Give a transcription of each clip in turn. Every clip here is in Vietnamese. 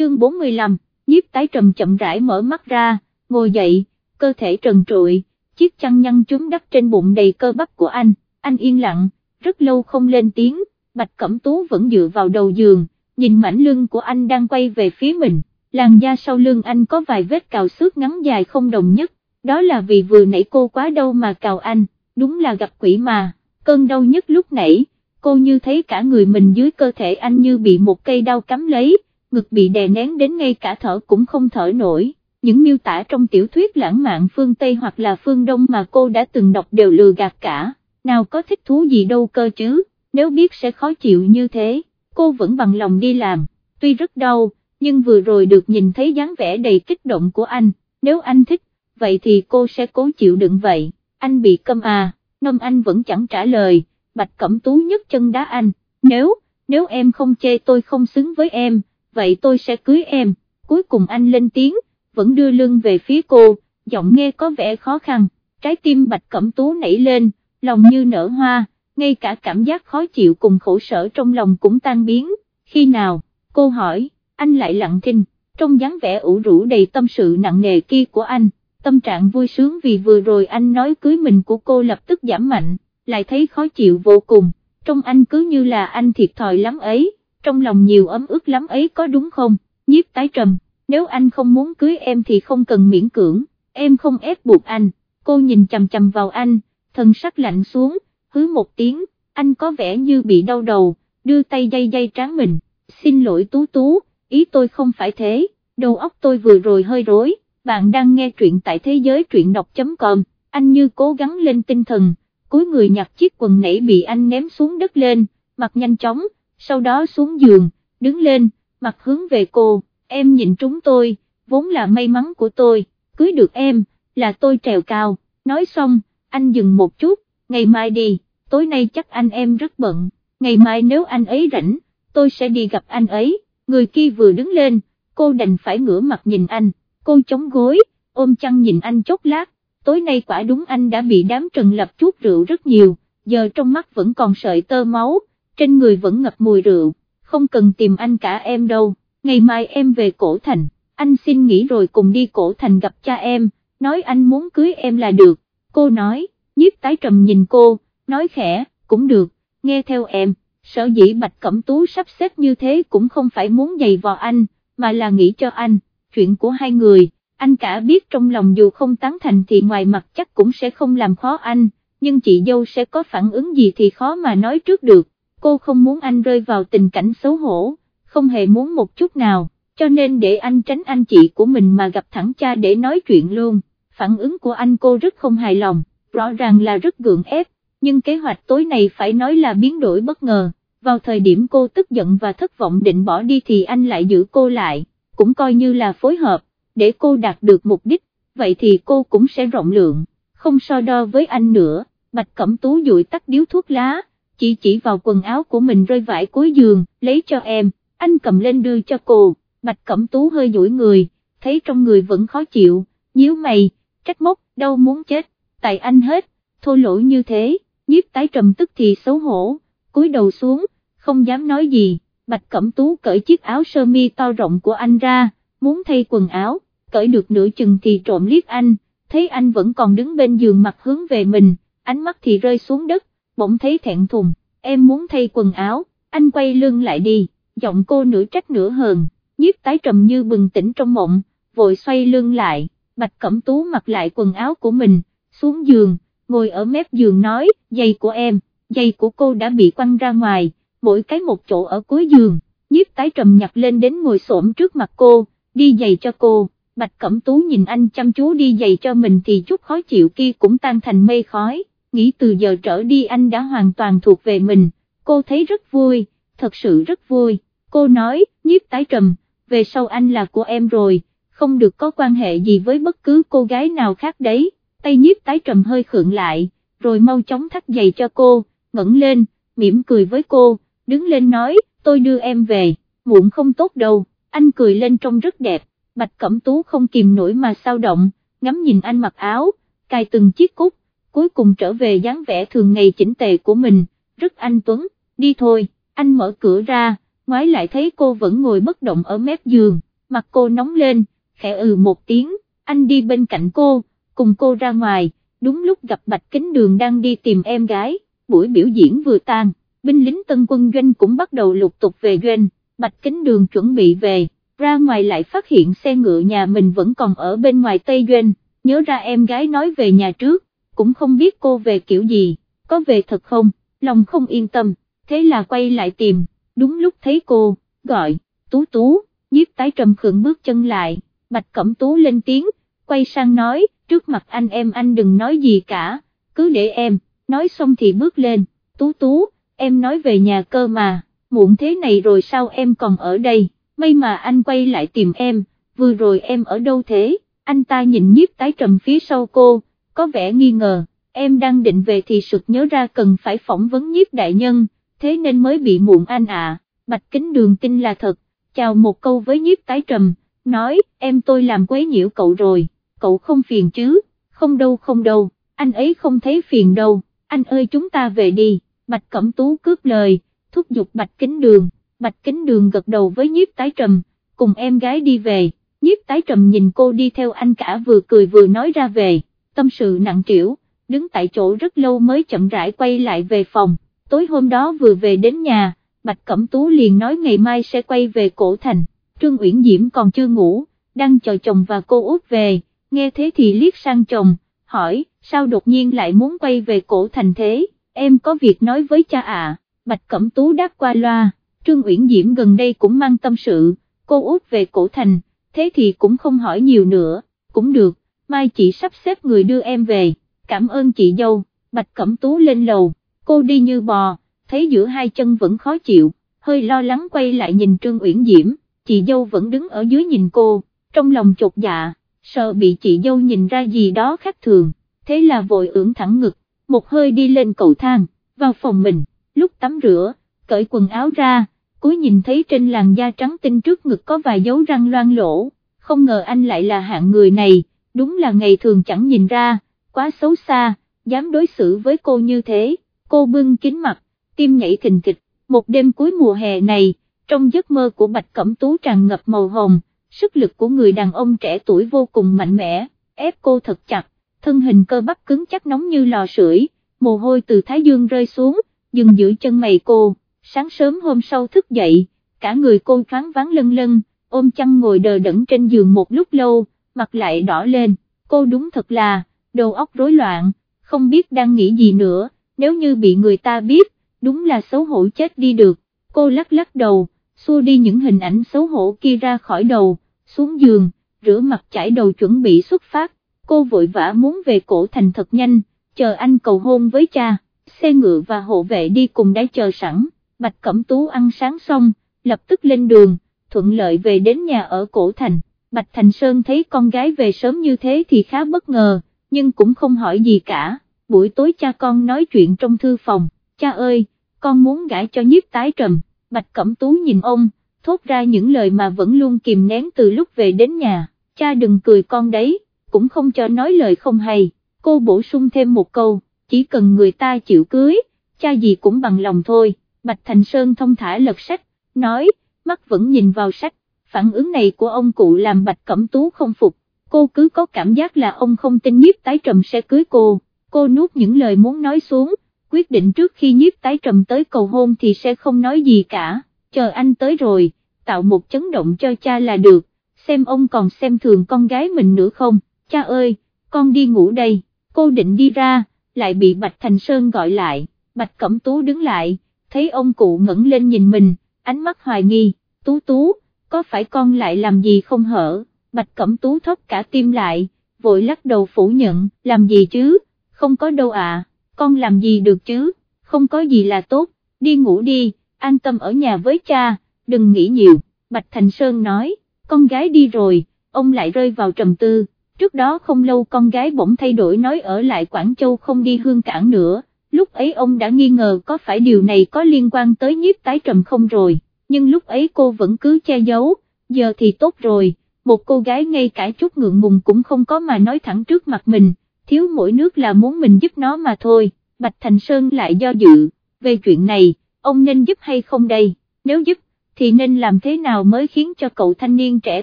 chương 45, nhiếp tái trầm chậm rãi mở mắt ra, ngồi dậy, cơ thể trần trụi, chiếc chăn nhăn chúng đắp trên bụng đầy cơ bắp của anh, anh yên lặng, rất lâu không lên tiếng, Bạch Cẩm Tú vẫn dựa vào đầu giường, nhìn mảnh lưng của anh đang quay về phía mình, làn da sau lưng anh có vài vết cào xước ngắn dài không đồng nhất, đó là vì vừa nãy cô quá đau mà cào anh, đúng là gặp quỷ mà, cơn đau nhất lúc nãy, cô như thấy cả người mình dưới cơ thể anh như bị một cây đau cắm lấy, ngực bị đè nén đến ngay cả thở cũng không thở nổi. Những miêu tả trong tiểu thuyết lãng mạn phương Tây hoặc là phương Đông mà cô đã từng đọc đều lừa gạt cả, nào có thích thú gì đâu cơ chứ, nếu biết sẽ khó chịu như thế, cô vẫn bằng lòng đi làm, tuy rất đau, nhưng vừa rồi được nhìn thấy dáng vẻ đầy kích động của anh, nếu anh thích, vậy thì cô sẽ cố chịu đựng vậy, anh bị câm à, nông anh vẫn chẳng trả lời, Bạch Cẩm Tú nhấc chân đá anh, nếu, nếu em không chê tôi không xứng với em, vậy tôi sẽ cưới em, cuối cùng anh lên tiếng, vẫn đưa lưng về phía cô, giọng nghe có vẻ khó khăn, trái tim Bạch Cẩm Tú nảy lên, lòng như nở hoa, ngay cả cảm giác khó chịu cùng khổ sở trong lòng cũng tan biến, khi nào, cô hỏi, anh lại lặng thinh, trong dáng vẻ ủ rũ đầy tâm sự nặng nề kia của anh, tâm trạng vui sướng vì vừa rồi anh nói cưới mình của cô lập tức giảm mạnh, lại thấy khó chịu vô cùng, trong anh cứ như là anh thiệt thòi lắm ấy, trong lòng nhiều ấm ức lắm ấy có đúng không, nhiếp tái trầm, nếu anh không muốn cưới em thì không cần miễn cưỡng, em không ép buộc anh, cô nhìn chầm chầm vào anh, thần sắc lạnh xuống, hứ một tiếng, anh có vẻ như bị đau đầu, đưa tay dây dây tráng mình, xin lỗi tú tú, ý tôi không phải thế, đầu óc tôi vừa rồi hơi rối, bạn đang nghe truyện tại thế giới truyện đọc.com, anh như cố gắng lên tinh thần, cuối người nhặt chiếc quần nảy bị anh ném xuống đất lên, mặt nhanh chóng, sau đó xuống giường, đứng lên, mặt hướng về cô, em nhìn trúng tôi, vốn là may mắn của tôi, cưới được em, là tôi trèo cao, nói xong, anh dừng một chút, ngày mai đi, tối nay chắc anh em rất bận, ngày mai nếu anh ấy rảnh, tôi sẽ đi gặp anh ấy, người kia vừa đứng lên, cô đành phải ngửa mặt nhìn anh, cô chống gối, ôm chăn nhìn anh chốc lát, tối nay quả đúng anh đã bị đám trần lập chút rượu rất nhiều, giờ trong mắt vẫn còn sợi tơ máu, trên người vẫn ngập mùi rượu, không cần tìm anh cả em đâu, ngày mai em về cổ thành, anh xin nghỉ rồi cùng đi cổ thành gặp cha em, nói anh muốn cưới em là được, cô nói, nhiếp tái trầm nhìn cô, nói khẽ, cũng được, nghe theo em, sở dĩ Bạch Cẩm Tú sắp xếp như thế cũng không phải muốn giày vò anh, mà là nghĩ cho anh, chuyện của hai người, anh cả biết trong lòng dù không tán thành thì ngoài mặt chắc cũng sẽ không làm khó anh, nhưng chị dâu sẽ có phản ứng gì thì khó mà nói trước được, cô không muốn anh rơi vào tình cảnh xấu hổ, không hề muốn một chút nào, cho nên để anh tránh anh chị của mình mà gặp thẳng cha để nói chuyện luôn, phản ứng của anh cô rất không hài lòng, rõ ràng là rất gượng ép, nhưng kế hoạch tối này phải nói là biến đổi bất ngờ, vào thời điểm cô tức giận và thất vọng định bỏ đi thì anh lại giữ cô lại, cũng coi như là phối hợp, để cô đạt được mục đích, vậy thì cô cũng sẽ rộng lượng, không so đo với anh nữa, Bạch Cẩm Tú dụi tắt điếu thuốc lá, chỉ chỉ vào quần áo của mình rơi vải cuối giường, lấy cho em, anh cầm lên đưa cho cô, Bạch Cẩm Tú hơi duỗi người, thấy trong người vẫn khó chịu, nhíu mày, trách móc, đâu muốn chết, tại anh hết, thô lỗ như thế, nhiếp tái trầm tức thì xấu hổ, cúi đầu xuống, không dám nói gì, Bạch Cẩm Tú cởi chiếc áo sơ mi to rộng của anh ra, muốn thay quần áo, cởi được nửa chừng thì trộm liếc anh, thấy anh vẫn còn đứng bên giường mặt hướng về mình, ánh mắt thì rơi xuống đất, bỗng thấy thẹn thùng, em muốn thay quần áo, anh quay lưng lại đi, giọng cô nửa trách nửa hờn, nhiếp tái trầm như bừng tỉnh trong mộng, vội xoay lưng lại, Bạch Cẩm Tú mặc lại quần áo của mình, xuống giường, ngồi ở mép giường nói, giày của em, giày của cô đã bị quăng ra ngoài, mỗi cái một chỗ ở cuối giường, nhiếp tái trầm nhặt lên đến ngồi xổm trước mặt cô, đi giày cho cô, Bạch Cẩm Tú nhìn anh chăm chú đi giày cho mình thì chút khó chịu kia cũng tan thành mây khói, nghĩ từ giờ trở đi anh đã hoàn toàn thuộc về mình, cô thấy rất vui, thật sự rất vui, cô nói, nhiếp tái trầm, về sau anh là của em rồi, không được có quan hệ gì với bất cứ cô gái nào khác đấy, tay nhiếp tái trầm hơi khượng lại, rồi mau chóng thắt giày cho cô, ngẩng lên, mỉm cười với cô, đứng lên nói, tôi đưa em về, muộn không tốt đâu, anh cười lên trông rất đẹp, Bạch Cẩm Tú không kìm nổi mà sao động, ngắm nhìn anh mặc áo, cài từng chiếc cúc, cuối cùng trở về dáng vẻ thường ngày chỉnh tề của mình, rất anh Tuấn, đi thôi, anh mở cửa ra, ngoái lại thấy cô vẫn ngồi bất động ở mép giường, mặt cô nóng lên, khẽ ừ một tiếng, anh đi bên cạnh cô, cùng cô ra ngoài, đúng lúc gặp Bạch Kính Đường đang đi tìm em gái, buổi biểu diễn vừa tan, binh lính tân quân doanh cũng bắt đầu lục tục về doanh, Bạch Kính Đường chuẩn bị về, ra ngoài lại phát hiện xe ngựa nhà mình vẫn còn ở bên ngoài Tây Doanh, nhớ ra em gái nói về nhà trước, cũng không biết cô về kiểu gì, có về thật không, lòng không yên tâm, thế là quay lại tìm, đúng lúc thấy cô, gọi, tú tú, nhiếp tái trầm khượng bước chân lại, Bạch Cẩm Tú lên tiếng, quay sang nói, trước mặt anh em anh đừng nói gì cả, cứ để em, nói xong thì bước lên, tú tú, em nói về nhà cơ mà, muộn thế này rồi sao em còn ở đây, may mà anh quay lại tìm em, vừa rồi em ở đâu thế, anh ta nhìn nhiếp tái trầm phía sau cô, có vẻ nghi ngờ, em đang định về thì sực nhớ ra cần phải phỏng vấn nhiếp đại nhân, thế nên mới bị muộn anh ạ, bạch kính đường tin là thật, chào một câu với nhiếp tái trầm, nói, em tôi làm quấy nhiễu cậu rồi, cậu không phiền chứ, không đâu không đâu, anh ấy không thấy phiền đâu, anh ơi chúng ta về đi, bạch cẩm tú cướp lời, thúc giục bạch kính đường, bạch kính đường gật đầu với nhiếp tái trầm, cùng em gái đi về, nhiếp tái trầm nhìn cô đi theo anh cả vừa cười vừa nói ra về, tâm sự nặng trĩu, đứng tại chỗ rất lâu mới chậm rãi quay lại về phòng, tối hôm đó vừa về đến nhà, Bạch Cẩm Tú liền nói ngày mai sẽ quay về cổ thành, Trương Uyển Diễm còn chưa ngủ, đang chờ chồng và cô út về, nghe thế thì liếc sang chồng, hỏi, sao đột nhiên lại muốn quay về cổ thành thế, em có việc nói với cha à, Bạch Cẩm Tú đáp qua loa, Trương Uyển Diễm gần đây cũng mang tâm sự, cô út về cổ thành, thế thì cũng không hỏi nhiều nữa, cũng được, mai chị sắp xếp người đưa em về, cảm ơn chị dâu, Bạch Cẩm Tú lên lầu, cô đi như bò, thấy giữa hai chân vẫn khó chịu, hơi lo lắng quay lại nhìn Trương Uyển Diễm, chị dâu vẫn đứng ở dưới nhìn cô, trong lòng chột dạ, sợ bị chị dâu nhìn ra gì đó khác thường, thế là vội ưỡn thẳng ngực, một hơi đi lên cầu thang, vào phòng mình, lúc tắm rửa, cởi quần áo ra, cuối nhìn thấy trên làn da trắng tinh trước ngực có vài dấu răng loang lỗ, không ngờ anh lại là hạng người này, đúng là ngày thường chẳng nhìn ra, quá xấu xa, dám đối xử với cô như thế, cô bưng kính mặt, tim nhảy thình thịch, một đêm cuối mùa hè này, trong giấc mơ của Bạch Cẩm Tú tràn ngập màu hồng, sức lực của người đàn ông trẻ tuổi vô cùng mạnh mẽ, ép cô thật chặt, thân hình cơ bắp cứng chắc nóng như lò sưởi, mồ hôi từ thái dương rơi xuống, dừng giữ chân mày cô, sáng sớm hôm sau thức dậy, cả người cô thoáng váng lân lân, ôm chăn ngồi đờ đẫn trên giường một lúc lâu, mặt lại đỏ lên, cô đúng thật là, đầu óc rối loạn, không biết đang nghĩ gì nữa, nếu như bị người ta biết, đúng là xấu hổ chết đi được, cô lắc lắc đầu, xua đi những hình ảnh xấu hổ kia ra khỏi đầu, xuống giường, rửa mặt chải đầu chuẩn bị xuất phát, cô vội vã muốn về cổ thành thật nhanh, chờ anh cầu hôn với cha, xe ngựa và hộ vệ đi cùng đã chờ sẵn, Bạch Cẩm Tú ăn sáng xong, lập tức lên đường, thuận lợi về đến nhà ở cổ thành, Bạch Thành Sơn thấy con gái về sớm như thế thì khá bất ngờ, nhưng cũng không hỏi gì cả, buổi tối cha con nói chuyện trong thư phòng, cha ơi, con muốn gãi cho nhiếp tái trầm, Bạch Cẩm Tú nhìn ông, thốt ra những lời mà vẫn luôn kìm nén từ lúc về đến nhà, cha đừng cười con đấy, cũng không cho nói lời không hay, cô bổ sung thêm một câu, chỉ cần người ta chịu cưới, cha gì cũng bằng lòng thôi, Bạch Thành Sơn thông thả lật sách, nói, mắt vẫn nhìn vào sách, phản ứng này của ông cụ làm Bạch Cẩm Tú không phục, cô cứ có cảm giác là ông không tin nhiếp tái trầm sẽ cưới cô, cô nuốt những lời muốn nói xuống, quyết định trước khi nhiếp tái trầm tới cầu hôn thì sẽ không nói gì cả, chờ anh tới rồi, tạo một chấn động cho cha là được, xem ông còn xem thường con gái mình nữa không, cha ơi, con đi ngủ đây, cô định đi ra, lại bị Bạch Thành Sơn gọi lại, Bạch Cẩm Tú đứng lại, thấy ông cụ ngẩng lên nhìn mình, ánh mắt hoài nghi, Tú Tú, có phải con lại làm gì không hở, Bạch Cẩm Tú thóp cả tim lại, vội lắc đầu phủ nhận, làm gì chứ, không có đâu ạ con làm gì được chứ, không có gì là tốt, đi ngủ đi, an tâm ở nhà với cha, đừng nghĩ nhiều, Bạch Thành Sơn nói, con gái đi rồi, ông lại rơi vào trầm tư, trước đó không lâu con gái bỗng thay đổi nói ở lại Quảng Châu không đi hương cảng nữa, lúc ấy ông đã nghi ngờ có phải điều này có liên quan tới nhiếp tái trầm không rồi, nhưng lúc ấy cô vẫn cứ che giấu, giờ thì tốt rồi, một cô gái ngay cả chút ngượng ngùng cũng không có mà nói thẳng trước mặt mình, thiếu mỗi nước là muốn mình giúp nó mà thôi, Bạch Thành Sơn lại do dự, về chuyện này, ông nên giúp hay không đây, nếu giúp, thì nên làm thế nào mới khiến cho cậu thanh niên trẻ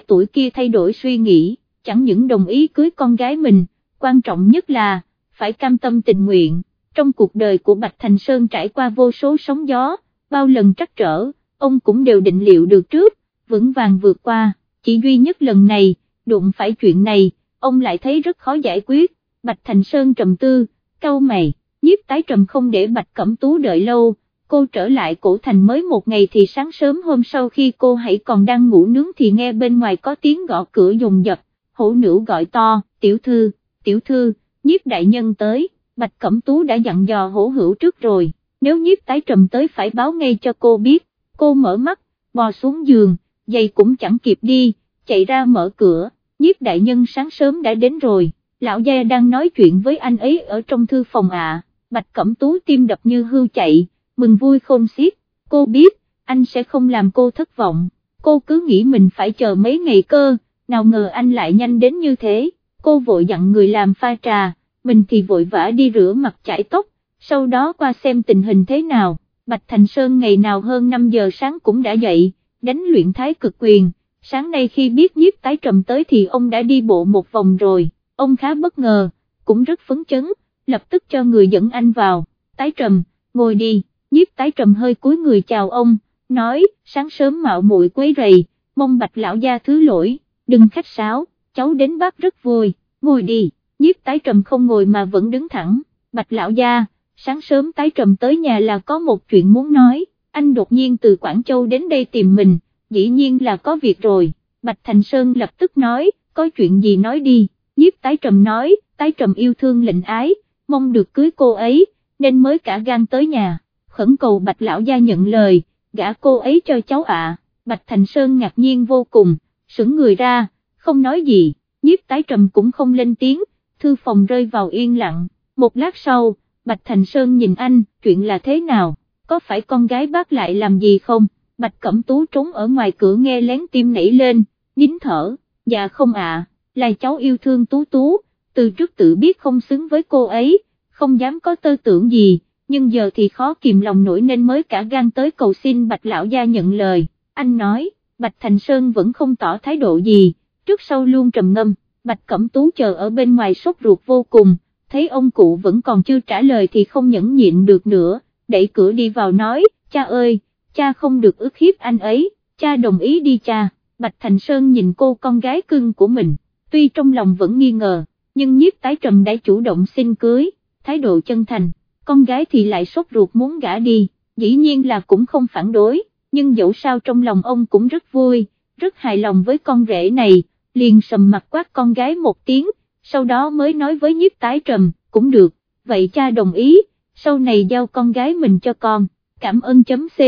tuổi kia thay đổi suy nghĩ, chẳng những đồng ý cưới con gái mình, quan trọng nhất là, phải cam tâm tình nguyện, trong cuộc đời của Bạch Thành Sơn trải qua vô số sóng gió, bao lần trắc trở, ông cũng đều định liệu được trước, vững vàng vượt qua, chỉ duy nhất lần này, đụng phải chuyện này, ông lại thấy rất khó giải quyết, Bạch Thành Sơn trầm tư, câu mày, nhiếp tái trầm không để Bạch Cẩm Tú đợi lâu, cô trở lại cổ thành mới một ngày thì sáng sớm hôm sau khi cô hãy còn đang ngủ nướng thì nghe bên ngoài có tiếng gõ cửa dồn dập, hổ nữ gọi to, tiểu thư, tiểu thư, nhiếp đại nhân tới, Bạch Cẩm Tú đã dặn dò hổ hữu trước rồi, nếu nhiếp tái trầm tới phải báo ngay cho cô biết, cô mở mắt, bò xuống giường, giày cũng chẳng kịp đi, chạy ra mở cửa, nhiếp đại nhân sáng sớm đã đến rồi, lão gia đang nói chuyện với anh ấy ở trong thư phòng ạ, Bạch Cẩm Tú tim đập như hưu chạy, mừng vui khôn xiết, cô biết, anh sẽ không làm cô thất vọng, cô cứ nghĩ mình phải chờ mấy ngày cơ, nào ngờ anh lại nhanh đến như thế, cô vội dặn người làm pha trà, mình thì vội vã đi rửa mặt chải tóc, sau đó qua xem tình hình thế nào, Bạch Thành Sơn ngày nào hơn 5 giờ sáng cũng đã dậy, đánh luyện thái cực quyền, sáng nay khi biết nhiếp tái trầm tới thì ông đã đi bộ một vòng rồi, ông khá bất ngờ, cũng rất phấn chấn, lập tức cho người dẫn anh vào, tái trầm, ngồi đi, nhiếp tái trầm hơi cúi người chào ông, nói, sáng sớm mạo muội quấy rầy, mong bạch lão gia thứ lỗi, đừng khách sáo, cháu đến bác rất vui, ngồi đi, nhiếp tái trầm không ngồi mà vẫn đứng thẳng, bạch lão gia, sáng sớm tái trầm tới nhà là có một chuyện muốn nói, anh đột nhiên từ Quảng Châu đến đây tìm mình, dĩ nhiên là có việc rồi, bạch Thành Sơn lập tức nói, có chuyện gì nói đi, nhiếp tái trầm nói, tái trầm yêu thương lệnh ái, mong được cưới cô ấy, nên mới cả gan tới nhà, khẩn cầu bạch lão gia nhận lời, gả cô ấy cho cháu ạ, bạch Thành Sơn ngạc nhiên vô cùng, sững người ra, không nói gì, nhiếp tái trầm cũng không lên tiếng, thư phòng rơi vào yên lặng, một lát sau, Bạch Thành Sơn nhìn anh, chuyện là thế nào, có phải con gái bác lại làm gì không, Bạch Cẩm Tú trốn ở ngoài cửa nghe lén tim nảy lên, nín thở, dạ không ạ, là cháu yêu thương Tú Tú, từ trước tự biết không xứng với cô ấy, không dám có tư tưởng gì, nhưng giờ thì khó kìm lòng nổi nên mới cả gan tới cầu xin Bạch Lão Gia nhận lời, anh nói, Bạch Thành Sơn vẫn không tỏ thái độ gì, trước sau luôn trầm ngâm, Bạch Cẩm Tú chờ ở bên ngoài sốt ruột vô cùng, thấy ông cụ vẫn còn chưa trả lời thì không nhẫn nhịn được nữa, đẩy cửa đi vào nói, cha ơi, cha không được ức hiếp anh ấy, cha đồng ý đi cha, Bạch Thành Sơn nhìn cô con gái cưng của mình, tuy trong lòng vẫn nghi ngờ, nhưng nhiếp tái trầm đã chủ động xin cưới, thái độ chân thành, con gái thì lại sốt ruột muốn gả đi, dĩ nhiên là cũng không phản đối, nhưng dẫu sao trong lòng ông cũng rất vui, rất hài lòng với con rể này, liền sầm mặt quát con gái một tiếng, sau đó mới nói với nhiếp tái trầm, cũng được, vậy cha đồng ý, sau này giao con gái mình cho con, cảm ơn chấm ch,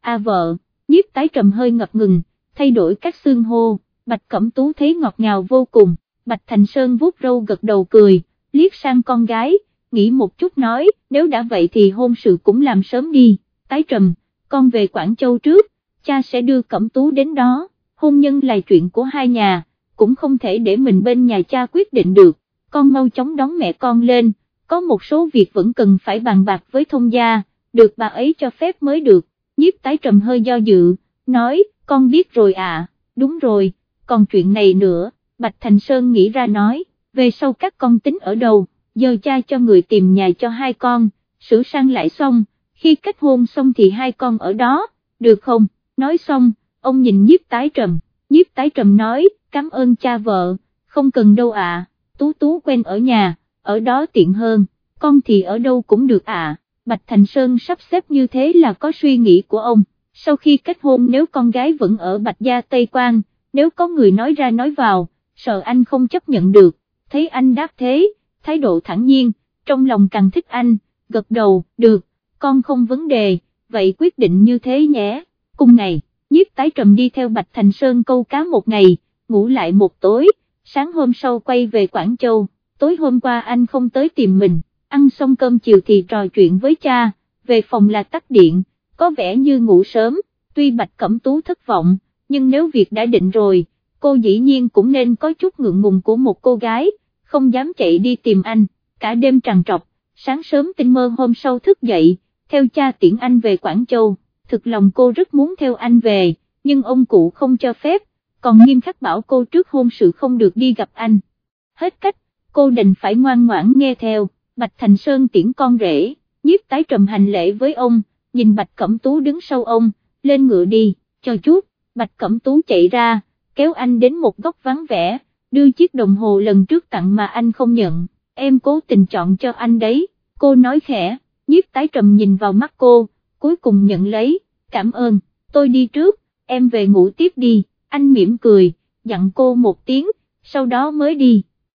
a vợ, nhiếp tái trầm hơi ngập ngừng, thay đổi cách xương hô, bạch cẩm tú thấy ngọt ngào vô cùng, bạch thành sơn vuốt râu gật đầu cười, liếc sang con gái, nghĩ một chút nói, nếu đã vậy thì hôn sự cũng làm sớm đi, tái trầm, con về Quảng Châu trước, cha sẽ đưa cẩm tú đến đó, hôn nhân là chuyện của hai nhà cũng không thể để mình bên nhà cha quyết định được, con mau chóng đón mẹ con lên, có một số việc vẫn cần phải bàn bạc với thông gia, được bà ấy cho phép mới được, nhiếp tái trầm hơi do dự, nói, con biết rồi à, đúng rồi, còn chuyện này nữa, Bạch Thành Sơn nghĩ ra nói, về sau các con tính ở đâu, giờ cha cho người tìm nhà cho hai con, sửa sang lại xong, khi kết hôn xong thì hai con ở đó, được không, nói xong, ông nhìn nhiếp tái trầm, nhiếp tái trầm nói, cảm ơn cha vợ, không cần đâu ạ, tú tú quen ở nhà, ở đó tiện hơn, con thì ở đâu cũng được ạ, Bạch Thành Sơn sắp xếp như thế là có suy nghĩ của ông, sau khi kết hôn nếu con gái vẫn ở Bạch Gia Tây Quang, nếu có người nói ra nói vào, sợ anh không chấp nhận được, thấy anh đáp thế, thái độ thẳng nhiên, trong lòng càng thích anh, gật đầu, được, con không vấn đề, vậy quyết định như thế nhé, cùng ngày, nhiếp tái trầm đi theo Bạch Thành Sơn câu cá một ngày, ngủ lại một tối, sáng hôm sau quay về Quảng Châu, tối hôm qua anh không tới tìm mình, ăn xong cơm chiều thì trò chuyện với cha, về phòng là tắt điện, có vẻ như ngủ sớm, tuy Bạch Cẩm Tú thất vọng, nhưng nếu việc đã định rồi, cô dĩ nhiên cũng nên có chút ngượng ngùng của một cô gái, không dám chạy đi tìm anh, cả đêm trằn trọc, sáng sớm tinh mơ hôm sau thức dậy, theo cha tiễn anh về Quảng Châu, thực lòng cô rất muốn theo anh về, nhưng ông cụ không cho phép, còn nghiêm khắc bảo cô trước hôn sự không được đi gặp anh. Hết cách, cô đành phải ngoan ngoãn nghe theo, Bạch Thành Sơn tiễn con rể, nhiếp tái trầm hành lễ với ông, nhìn Bạch Cẩm Tú đứng sau ông, lên ngựa đi, cho chút, Bạch Cẩm Tú chạy ra, kéo anh đến một góc vắng vẻ, đưa chiếc đồng hồ lần trước tặng mà anh không nhận, em cố tình chọn cho anh đấy, cô nói khẽ, nhiếp tái trầm nhìn vào mắt cô, cuối cùng nhận lấy, cảm ơn, tôi đi trước, em về ngủ tiếp đi, anh mỉm cười, dặn cô một tiếng, sau đó mới đi.